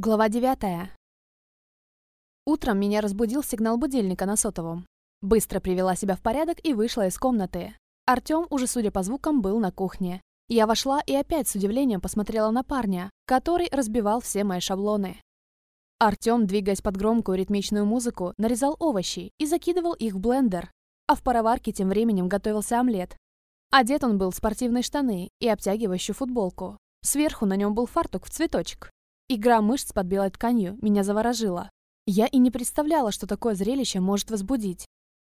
Глава 9. Утром меня разбудил сигнал будильника на сотовом. Быстро привела себя в порядок и вышла из комнаты. Артём уже, судя по звукам, был на кухне. Я вошла и опять с удивлением посмотрела на парня, который разбивал все мои шаблоны. Артём, двигаясь под громкую ритмичную музыку, нарезал овощи и закидывал их в блендер, а в пароварке тем временем готовился омлет. Одет он был в спортивные штаны и обтягивающую футболку. Сверху на нем был фартук в цветочек. Игра мышц под белой тканью меня заворожила. Я и не представляла, что такое зрелище может возбудить.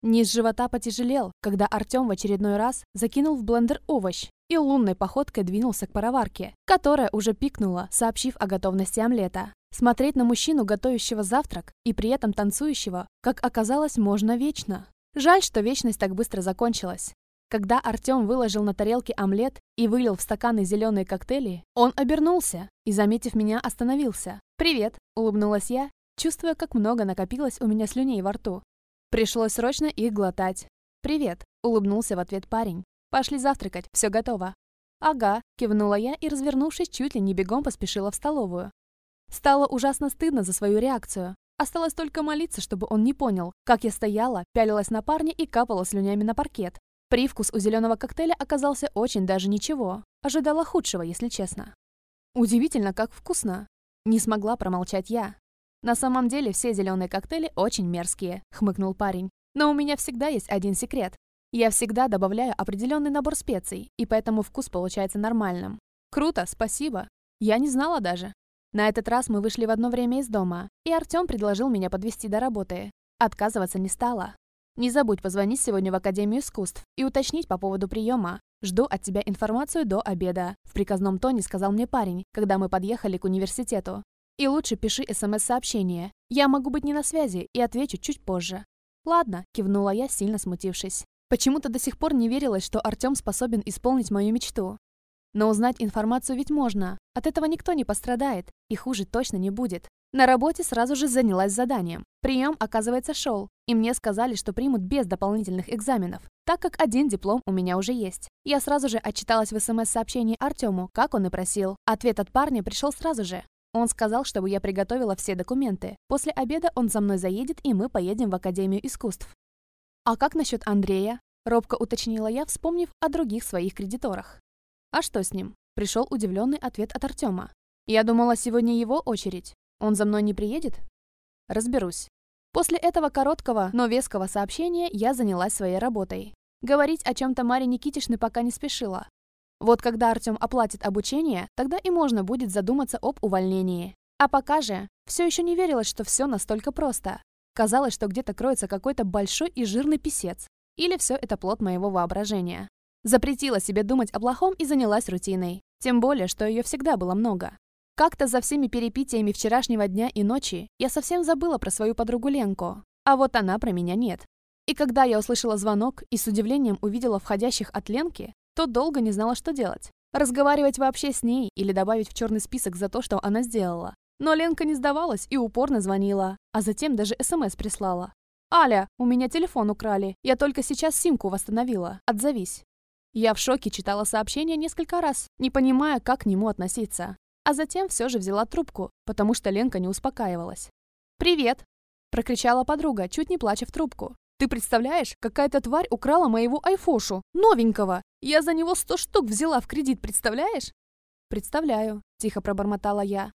Низ живота потяжелел, когда Артём в очередной раз закинул в блендер овощ и лунной походкой двинулся к пароварке, которая уже пикнула, сообщив о готовности омлета. Смотреть на мужчину, готовящего завтрак, и при этом танцующего, как оказалось, можно вечно. Жаль, что вечность так быстро закончилась. Когда Артём выложил на тарелке омлет и вылил в стаканы зеленые коктейли, он обернулся и, заметив меня, остановился. «Привет!» — улыбнулась я, чувствуя, как много накопилось у меня слюней во рту. Пришлось срочно их глотать. «Привет!» — улыбнулся в ответ парень. «Пошли завтракать, все готово». «Ага», — кивнула я и, развернувшись, чуть ли не бегом поспешила в столовую. Стало ужасно стыдно за свою реакцию. Осталось только молиться, чтобы он не понял, как я стояла, пялилась на парня и капала слюнями на паркет. Привкус у зеленого коктейля оказался очень даже ничего. Ожидала худшего, если честно. Удивительно, как вкусно. Не смогла промолчать я. На самом деле все зеленые коктейли очень мерзкие, хмыкнул парень. Но у меня всегда есть один секрет. Я всегда добавляю определенный набор специй, и поэтому вкус получается нормальным. Круто, спасибо. Я не знала даже. На этот раз мы вышли в одно время из дома, и Артём предложил меня подвести до работы. Отказываться не стала. Не забудь позвонить сегодня в Академию искусств и уточнить по поводу приема. Жду от тебя информацию до обеда», — в приказном тоне сказал мне парень, когда мы подъехали к университету. «И лучше пиши СМС-сообщение. Я могу быть не на связи и отвечу чуть позже». «Ладно», — кивнула я, сильно смутившись. Почему-то до сих пор не верилось, что Артём способен исполнить мою мечту. Но узнать информацию ведь можно. От этого никто не пострадает, и хуже точно не будет. На работе сразу же занялась заданием. Прием, оказывается, шел, и мне сказали, что примут без дополнительных экзаменов, так как один диплом у меня уже есть. Я сразу же отчиталась в СМС-сообщении Артему, как он и просил. Ответ от парня пришел сразу же. Он сказал, чтобы я приготовила все документы. После обеда он за мной заедет, и мы поедем в Академию искусств. «А как насчет Андрея?» – робко уточнила я, вспомнив о других своих кредиторах. «А что с ним?» – пришел удивленный ответ от Артема. «Я думала, сегодня его очередь. Он за мной не приедет? Разберусь. После этого короткого, но веского сообщения я занялась своей работой. Говорить о чем-то Маре Никитишны пока не спешила. Вот когда Артем оплатит обучение, тогда и можно будет задуматься об увольнении. А пока же, все еще не верилось, что все настолько просто. Казалось, что где-то кроется какой-то большой и жирный писец. Или все это плод моего воображения. Запретила себе думать о плохом и занялась рутиной. Тем более, что ее всегда было много. Как-то за всеми перепитиями вчерашнего дня и ночи я совсем забыла про свою подругу Ленку, а вот она про меня нет. И когда я услышала звонок и с удивлением увидела входящих от Ленки, то долго не знала, что делать. Разговаривать вообще с ней или добавить в черный список за то, что она сделала. Но Ленка не сдавалась и упорно звонила, а затем даже СМС прислала. «Аля, у меня телефон украли. Я только сейчас симку восстановила. Отзовись». Я в шоке читала сообщение несколько раз, не понимая, как к нему относиться. А затем все же взяла трубку, потому что Ленка не успокаивалась. «Привет!» – прокричала подруга, чуть не плача в трубку. «Ты представляешь, какая-то тварь украла моего айфошу, новенького! Я за него сто штук взяла в кредит, представляешь?» «Представляю», – тихо пробормотала я.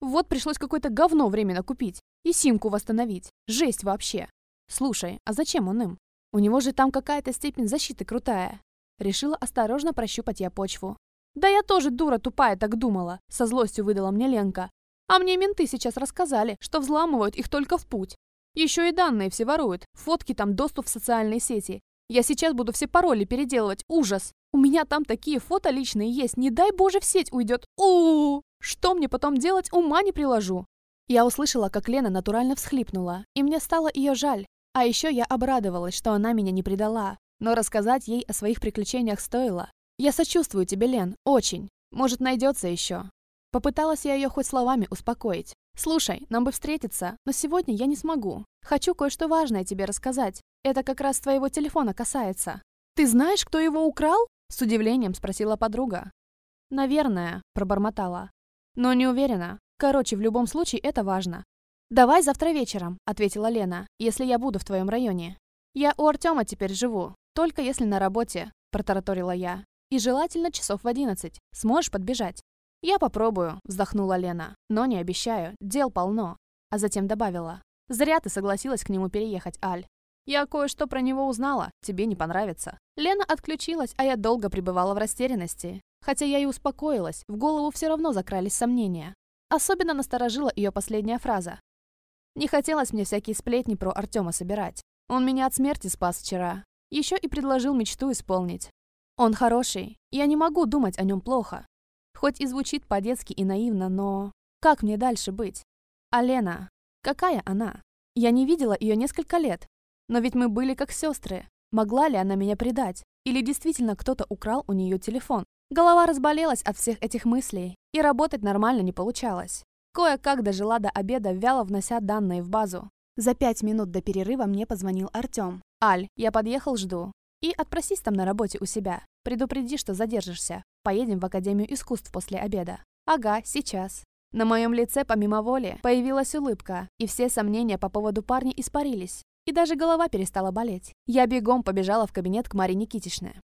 «Вот пришлось какое-то говно временно купить и симку восстановить. Жесть вообще!» «Слушай, а зачем он им? У него же там какая-то степень защиты крутая». Решила осторожно прощупать я почву. «Да я тоже дура тупая так думала», — со злостью выдала мне Ленка. «А мне менты сейчас рассказали, что взламывают их только в путь. Еще и данные все воруют, фотки там, доступ в социальные сети. Я сейчас буду все пароли переделывать, ужас! У меня там такие фото личные есть, не дай боже в сеть уйдет. у у, -у! Что мне потом делать, ума не приложу». Я услышала, как Лена натурально всхлипнула, и мне стало ее жаль. А еще я обрадовалась, что она меня не предала. Но рассказать ей о своих приключениях стоило. «Я сочувствую тебе, Лен, очень. Может, найдется еще». Попыталась я ее хоть словами успокоить. «Слушай, нам бы встретиться, но сегодня я не смогу. Хочу кое-что важное тебе рассказать. Это как раз твоего телефона касается». «Ты знаешь, кто его украл?» С удивлением спросила подруга. «Наверное», — пробормотала. «Но не уверена. Короче, в любом случае это важно. «Давай завтра вечером», — ответила Лена, «если я буду в твоем районе». «Я у Артема теперь живу, только если на работе», — протараторила я. «И желательно часов в одиннадцать. Сможешь подбежать?» «Я попробую», — вздохнула Лена. «Но не обещаю, дел полно». А затем добавила. «Зря ты согласилась к нему переехать, Аль. Я кое-что про него узнала, тебе не понравится». Лена отключилась, а я долго пребывала в растерянности. Хотя я и успокоилась, в голову все равно закрались сомнения. Особенно насторожила ее последняя фраза. Не хотелось мне всякие сплетни про Артема собирать. Он меня от смерти спас вчера. Еще и предложил мечту исполнить. Он хороший, я не могу думать о нем плохо. Хоть и звучит по-детски и наивно, но... Как мне дальше быть? А Лена? Какая она? Я не видела ее несколько лет. Но ведь мы были как сестры. Могла ли она меня предать? Или действительно кто-то украл у нее телефон? Голова разболелась от всех этих мыслей, и работать нормально не получалось. Кое-как дожила до обеда, вяло внося данные в базу. За пять минут до перерыва мне позвонил Артем. «Аль, я подъехал, жду. И отпросись там на работе у себя. Предупреди, что задержишься. Поедем в Академию искусств после обеда». «Ага, сейчас». На моем лице, помимо воли, появилась улыбка, и все сомнения по поводу парня испарились. И даже голова перестала болеть. Я бегом побежала в кабинет к Маре Никитичне.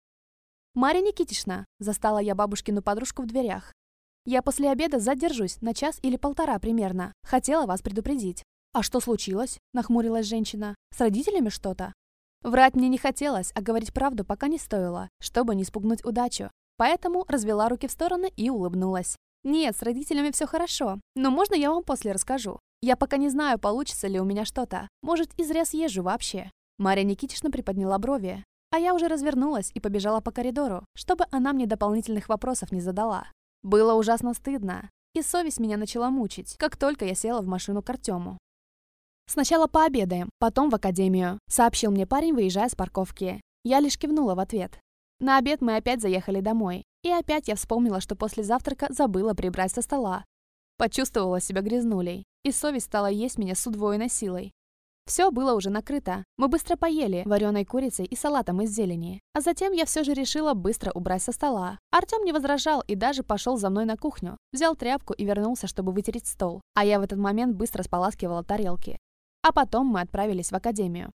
«Марья Никитична!» – застала я бабушкину подружку в дверях. Я после обеда задержусь на час или полтора примерно. Хотела вас предупредить». «А что случилось?» – нахмурилась женщина. «С родителями что-то?» Врать мне не хотелось, а говорить правду пока не стоило, чтобы не спугнуть удачу. Поэтому развела руки в стороны и улыбнулась. «Нет, с родителями все хорошо, но можно я вам после расскажу? Я пока не знаю, получится ли у меня что-то. Может, и зря съезжу вообще». Марья Никитична приподняла брови, а я уже развернулась и побежала по коридору, чтобы она мне дополнительных вопросов не задала. Было ужасно стыдно, и совесть меня начала мучить, как только я села в машину к Артему. «Сначала пообедаем, потом в академию», — сообщил мне парень, выезжая с парковки. Я лишь кивнула в ответ. На обед мы опять заехали домой, и опять я вспомнила, что после завтрака забыла прибрать со стола. Почувствовала себя грязнулей, и совесть стала есть меня с удвоенной силой. Все было уже накрыто. Мы быстро поели вареной курицей и салатом из зелени. А затем я все же решила быстро убрать со стола. Артем не возражал и даже пошел за мной на кухню. Взял тряпку и вернулся, чтобы вытереть стол. А я в этот момент быстро споласкивала тарелки. А потом мы отправились в академию.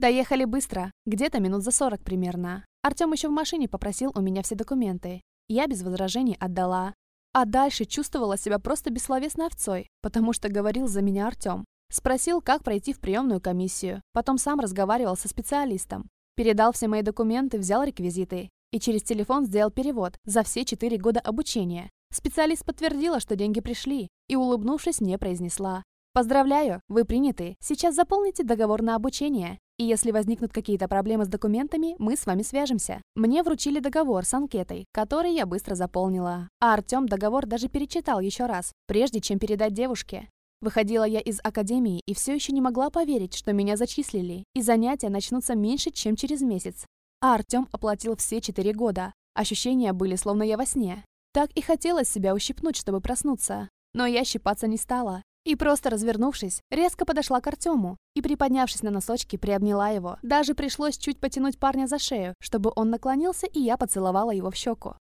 Доехали быстро, где-то минут за 40 примерно. Артем еще в машине попросил у меня все документы. Я без возражений отдала. А дальше чувствовала себя просто бессловесной овцой, потому что говорил за меня Артем. Спросил, как пройти в приемную комиссию. Потом сам разговаривал со специалистом. Передал все мои документы, взял реквизиты. И через телефон сделал перевод за все четыре года обучения. Специалист подтвердила, что деньги пришли, и, улыбнувшись, мне произнесла. «Поздравляю, вы приняты. Сейчас заполните договор на обучение. И если возникнут какие-то проблемы с документами, мы с вами свяжемся». Мне вручили договор с анкетой, который я быстро заполнила. А Артем договор даже перечитал еще раз, прежде чем передать девушке. Выходила я из академии и все еще не могла поверить, что меня зачислили, и занятия начнутся меньше, чем через месяц. А Артем оплатил все четыре года. Ощущения были, словно я во сне. Так и хотелось себя ущипнуть, чтобы проснуться. Но я щипаться не стала. И просто развернувшись, резко подошла к Артему и, приподнявшись на носочки, приобняла его. Даже пришлось чуть потянуть парня за шею, чтобы он наклонился, и я поцеловала его в щеку.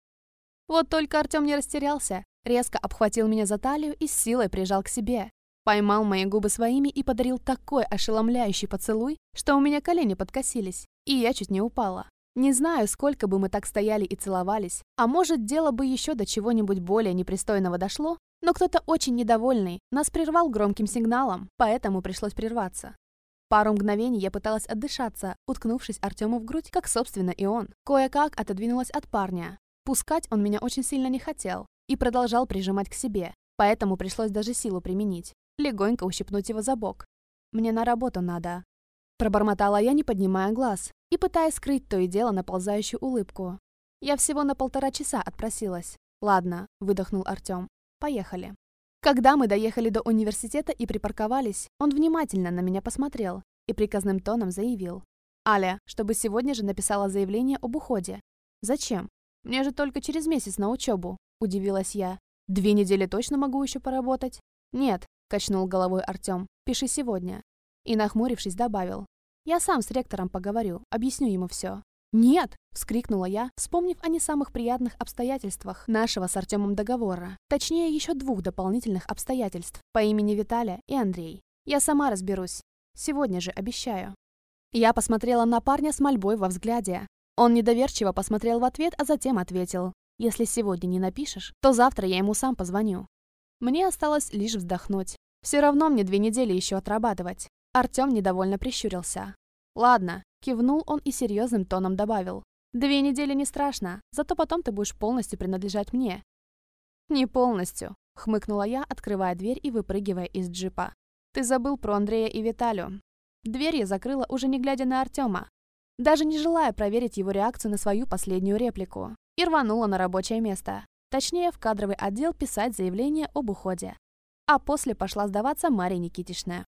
Вот только Артем не растерялся, резко обхватил меня за талию и с силой прижал к себе. Поймал мои губы своими и подарил такой ошеломляющий поцелуй, что у меня колени подкосились, и я чуть не упала. Не знаю, сколько бы мы так стояли и целовались, а может, дело бы еще до чего-нибудь более непристойного дошло, но кто-то очень недовольный нас прервал громким сигналом, поэтому пришлось прерваться. Пару мгновений я пыталась отдышаться, уткнувшись Артему в грудь, как, собственно, и он. Кое-как отодвинулась от парня. Пускать он меня очень сильно не хотел и продолжал прижимать к себе, поэтому пришлось даже силу применить легонько ущипнуть его за бок. «Мне на работу надо». Пробормотала я, не поднимая глаз, и пытаясь скрыть то и дело наползающую улыбку. Я всего на полтора часа отпросилась. «Ладно», — выдохнул Артем. «Поехали». Когда мы доехали до университета и припарковались, он внимательно на меня посмотрел и приказным тоном заявил. «Аля, чтобы сегодня же написала заявление об уходе». «Зачем? Мне же только через месяц на учебу», — удивилась я. «Две недели точно могу еще поработать?» «Нет, — качнул головой Артем. «Пиши сегодня». И, нахмурившись, добавил. «Я сам с ректором поговорю, объясню ему все. «Нет!» — вскрикнула я, вспомнив о не самых приятных обстоятельствах нашего с Артемом договора. Точнее, еще двух дополнительных обстоятельств по имени Виталя и Андрей. Я сама разберусь. Сегодня же обещаю. Я посмотрела на парня с мольбой во взгляде. Он недоверчиво посмотрел в ответ, а затем ответил. «Если сегодня не напишешь, то завтра я ему сам позвоню». Мне осталось лишь вздохнуть. Все равно мне две недели еще отрабатывать. Артем недовольно прищурился. «Ладно», — кивнул он и серьезным тоном добавил. «Две недели не страшно, зато потом ты будешь полностью принадлежать мне». «Не полностью», — хмыкнула я, открывая дверь и выпрыгивая из джипа. «Ты забыл про Андрея и Виталю». Дверь я закрыла, уже не глядя на Артема, даже не желая проверить его реакцию на свою последнюю реплику, и рванула на рабочее место. Точнее, в кадровый отдел писать заявление об уходе. А после пошла сдаваться Мария Никитична.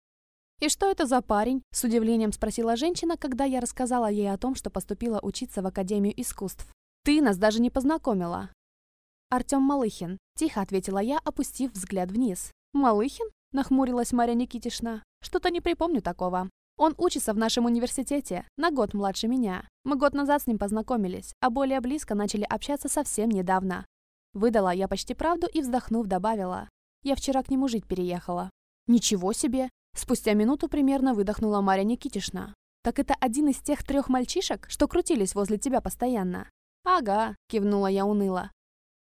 «И что это за парень?» – с удивлением спросила женщина, когда я рассказала ей о том, что поступила учиться в Академию искусств. «Ты нас даже не познакомила». «Артем Малыхин», – тихо ответила я, опустив взгляд вниз. «Малыхин?» – нахмурилась Мария Никитишна. «Что-то не припомню такого. Он учится в нашем университете, на год младше меня. Мы год назад с ним познакомились, а более близко начали общаться совсем недавно. Выдала я почти правду и, вздохнув, добавила. Я вчера к нему жить переехала. Ничего себе! Спустя минуту примерно выдохнула Марья Никитишна. Так это один из тех трех мальчишек, что крутились возле тебя постоянно? Ага, кивнула я уныло.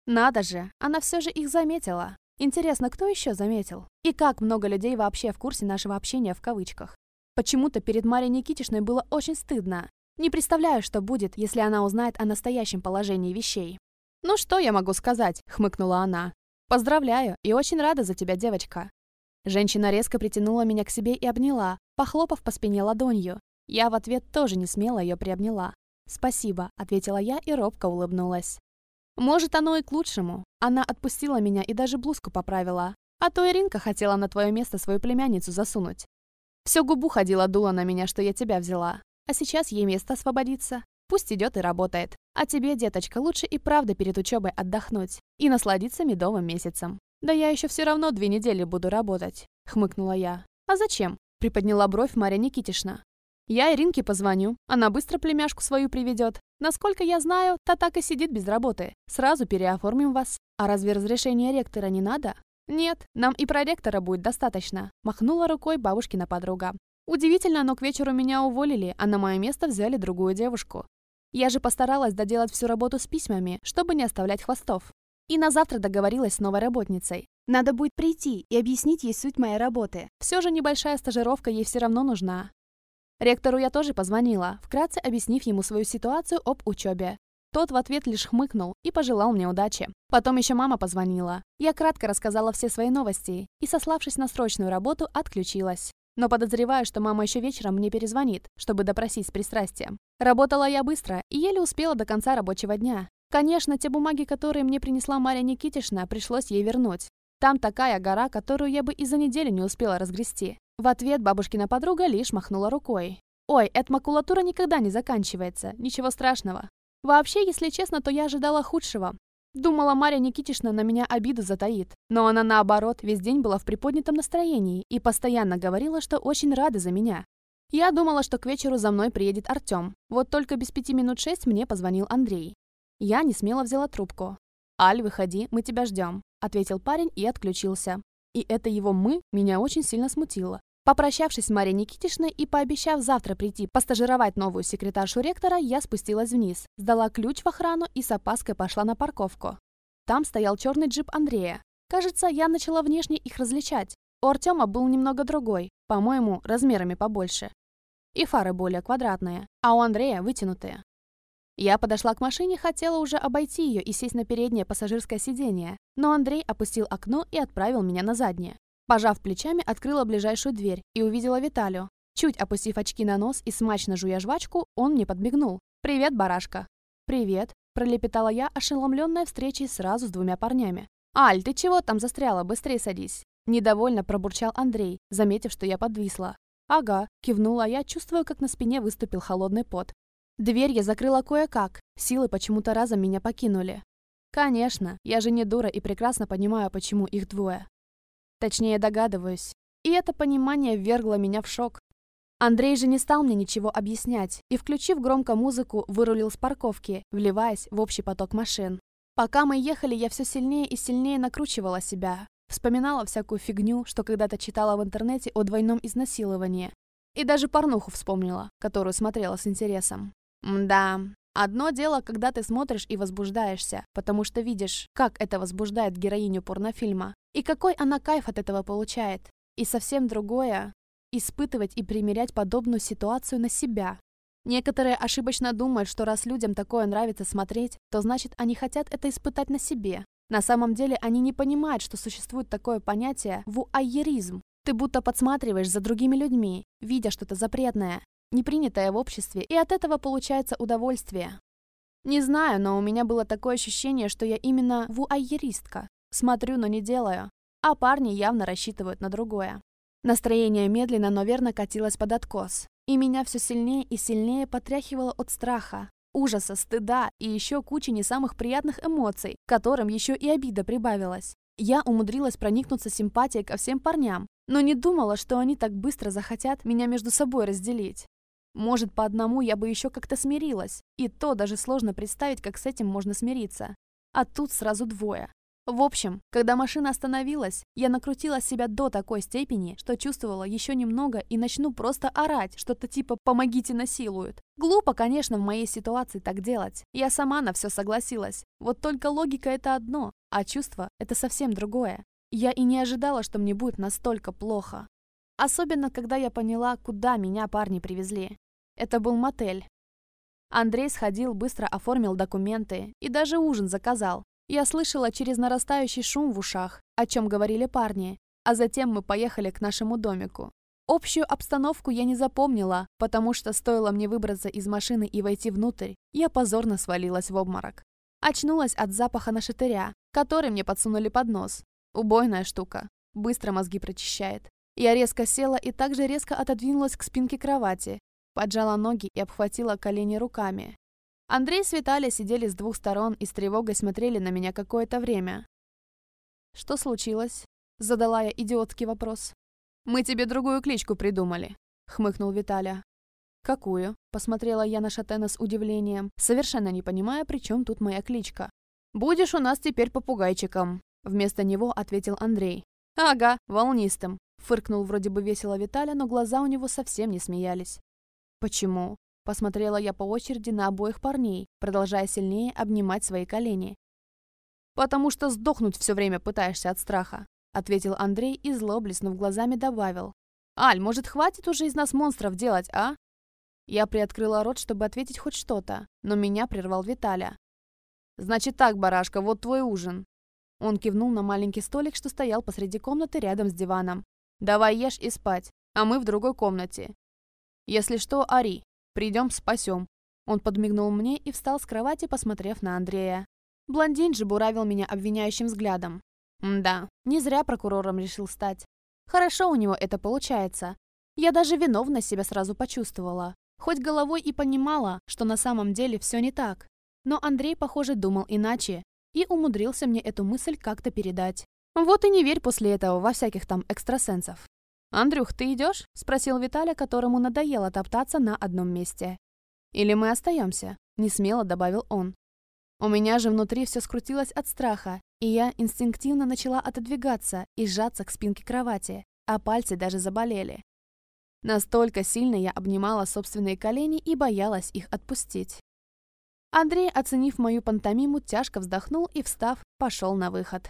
Надо же, она все же их заметила. Интересно, кто еще заметил? И как много людей вообще в курсе нашего общения в кавычках? Почему-то перед Марьей Никитишной было очень стыдно. Не представляю, что будет, если она узнает о настоящем положении вещей. «Ну что я могу сказать?» — хмыкнула она. «Поздравляю и очень рада за тебя, девочка». Женщина резко притянула меня к себе и обняла, похлопав по спине ладонью. Я в ответ тоже не смело ее приобняла. «Спасибо», — ответила я и робко улыбнулась. «Может, оно и к лучшему. Она отпустила меня и даже блузку поправила. А то Иринка хотела на твое место свою племянницу засунуть. Всю губу ходила дула на меня, что я тебя взяла. А сейчас ей место освободится. Пусть идет и работает. А тебе, деточка, лучше и правда перед учебой отдохнуть и насладиться медовым месяцем. Да я еще все равно две недели буду работать, хмыкнула я. А зачем? Приподняла бровь Марья Никитишна. Я Иринке позвоню, она быстро племяшку свою приведет. Насколько я знаю, та так и сидит без работы. Сразу переоформим вас. А разве разрешения ректора не надо? «Нет, нам и проректора будет достаточно», – махнула рукой бабушкина подруга. «Удивительно, но к вечеру меня уволили, а на мое место взяли другую девушку. Я же постаралась доделать всю работу с письмами, чтобы не оставлять хвостов. И на завтра договорилась с новой работницей. Надо будет прийти и объяснить ей суть моей работы. Все же небольшая стажировка ей все равно нужна. Ректору я тоже позвонила, вкратце объяснив ему свою ситуацию об учебе. Тот в ответ лишь хмыкнул и пожелал мне удачи. Потом еще мама позвонила. Я кратко рассказала все свои новости и, сославшись на срочную работу, отключилась. Но подозреваю, что мама еще вечером мне перезвонит, чтобы допросить с пристрастием. Работала я быстро и еле успела до конца рабочего дня. Конечно, те бумаги, которые мне принесла Марья Никитишна, пришлось ей вернуть. Там такая гора, которую я бы и за неделю не успела разгрести. В ответ бабушкина подруга лишь махнула рукой. «Ой, эта макулатура никогда не заканчивается, ничего страшного. Вообще, если честно, то я ожидала худшего. Думала, Марья Никитишна на меня обиду затаит. Но она, наоборот, весь день была в приподнятом настроении и постоянно говорила, что очень рада за меня. Я думала, что к вечеру за мной приедет Артем. Вот только без пяти минут шесть мне позвонил Андрей. Я не смело взяла трубку. «Аль, выходи, мы тебя ждем», — ответил парень и отключился. И это его «мы» меня очень сильно смутило. Попрощавшись с Марией Никитишной и пообещав завтра прийти постажировать новую секретаршу ректора, я спустилась вниз, сдала ключ в охрану и с опаской пошла на парковку. Там стоял черный джип Андрея. Кажется, я начала внешне их различать. У Артема был немного другой, по-моему, размерами побольше. И фары более квадратные, а у Андрея вытянутые. Я подошла к машине, хотела уже обойти ее и сесть на переднее пассажирское сиденье, но Андрей опустил окно и отправил меня на заднее. Пожав плечами, открыла ближайшую дверь и увидела Виталю. Чуть опустив очки на нос и смачно жуя жвачку, он мне подмигнул. «Привет, барашка!» «Привет», – пролепетала я, ошеломленная встречей сразу с двумя парнями. «Аль, ты чего там застряла? Быстрее садись!» Недовольно пробурчал Андрей, заметив, что я подвисла. «Ага», – кивнула я, чувствуя, как на спине выступил холодный пот. Дверь я закрыла кое-как, силы почему-то разом меня покинули. Конечно, я же не дура и прекрасно понимаю, почему их двое. Точнее, догадываюсь. И это понимание ввергло меня в шок. Андрей же не стал мне ничего объяснять и, включив громко музыку, вырулил с парковки, вливаясь в общий поток машин. Пока мы ехали, я все сильнее и сильнее накручивала себя. Вспоминала всякую фигню, что когда-то читала в интернете о двойном изнасиловании. И даже порнуху вспомнила, которую смотрела с интересом. Да, одно дело, когда ты смотришь и возбуждаешься, потому что видишь, как это возбуждает героиню порнофильма, и какой она кайф от этого получает. И совсем другое испытывать и примерять подобную ситуацию на себя. Некоторые ошибочно думают, что раз людям такое нравится смотреть, то значит они хотят это испытать на себе. На самом деле они не понимают, что существует такое понятие вуайеризм. Ты будто подсматриваешь за другими людьми, видя что-то запретное, непринятое в обществе, и от этого получается удовольствие. Не знаю, но у меня было такое ощущение, что я именно вуайеристка. Смотрю, но не делаю. А парни явно рассчитывают на другое. Настроение медленно, но верно катилось под откос. И меня все сильнее и сильнее потряхивало от страха, ужаса, стыда и еще кучи не самых приятных эмоций, которым еще и обида прибавилась. Я умудрилась проникнуться симпатией ко всем парням, но не думала, что они так быстро захотят меня между собой разделить. Может, по одному я бы еще как-то смирилась, и то даже сложно представить, как с этим можно смириться. А тут сразу двое. В общем, когда машина остановилась, я накрутила себя до такой степени, что чувствовала еще немного и начну просто орать, что-то типа «помогите насилуют». Глупо, конечно, в моей ситуации так делать. Я сама на все согласилась. Вот только логика это одно, а чувство это совсем другое. Я и не ожидала, что мне будет настолько плохо. Особенно, когда я поняла, куда меня парни привезли. Это был мотель. Андрей сходил, быстро оформил документы и даже ужин заказал, я слышала через нарастающий шум в ушах, о чем говорили парни, а затем мы поехали к нашему домику. Общую обстановку я не запомнила, потому что стоило мне выбраться из машины и войти внутрь, я позорно свалилась в обморок. Очнулась от запаха нашатыря, который мне подсунули под нос. Убойная штука. Быстро мозги прочищает. Я резко села и также резко отодвинулась к спинке кровати, поджала ноги и обхватила колени руками. Андрей с Виталией сидели с двух сторон и с тревогой смотрели на меня какое-то время. «Что случилось?» — задала я идиотский вопрос. «Мы тебе другую кличку придумали», — хмыкнул Виталя. «Какую?» — посмотрела я на Шатена с удивлением, совершенно не понимая, при чем тут моя кличка. «Будешь у нас теперь попугайчиком», — вместо него ответил Андрей. «Ага, волнистым», — фыркнул вроде бы весело Виталя, но глаза у него совсем не смеялись. «Почему?» Посмотрела я по очереди на обоих парней, продолжая сильнее обнимать свои колени. «Потому что сдохнуть все время пытаешься от страха», ответил Андрей и зло блеснув глазами добавил. «Аль, может, хватит уже из нас монстров делать, а?» Я приоткрыла рот, чтобы ответить хоть что-то, но меня прервал Виталя. «Значит так, барашка, вот твой ужин». Он кивнул на маленький столик, что стоял посреди комнаты рядом с диваном. «Давай ешь и спать, а мы в другой комнате. Если что, ори, Придем, спасем». Он подмигнул мне и встал с кровати, посмотрев на Андрея. Блондин же буравил меня обвиняющим взглядом. да, не зря прокурором решил стать. Хорошо у него это получается. Я даже виновно себя сразу почувствовала. Хоть головой и понимала, что на самом деле все не так. Но Андрей, похоже, думал иначе и умудрился мне эту мысль как-то передать. Вот и не верь после этого во всяких там экстрасенсов. «Андрюх, ты идешь?» — спросил Виталя, которому надоело топтаться на одном месте. «Или мы остаемся?» — несмело добавил он. У меня же внутри все скрутилось от страха, и я инстинктивно начала отодвигаться и сжаться к спинке кровати, а пальцы даже заболели. Настолько сильно я обнимала собственные колени и боялась их отпустить. Андрей, оценив мою пантомиму, тяжко вздохнул и, встав, пошел на выход.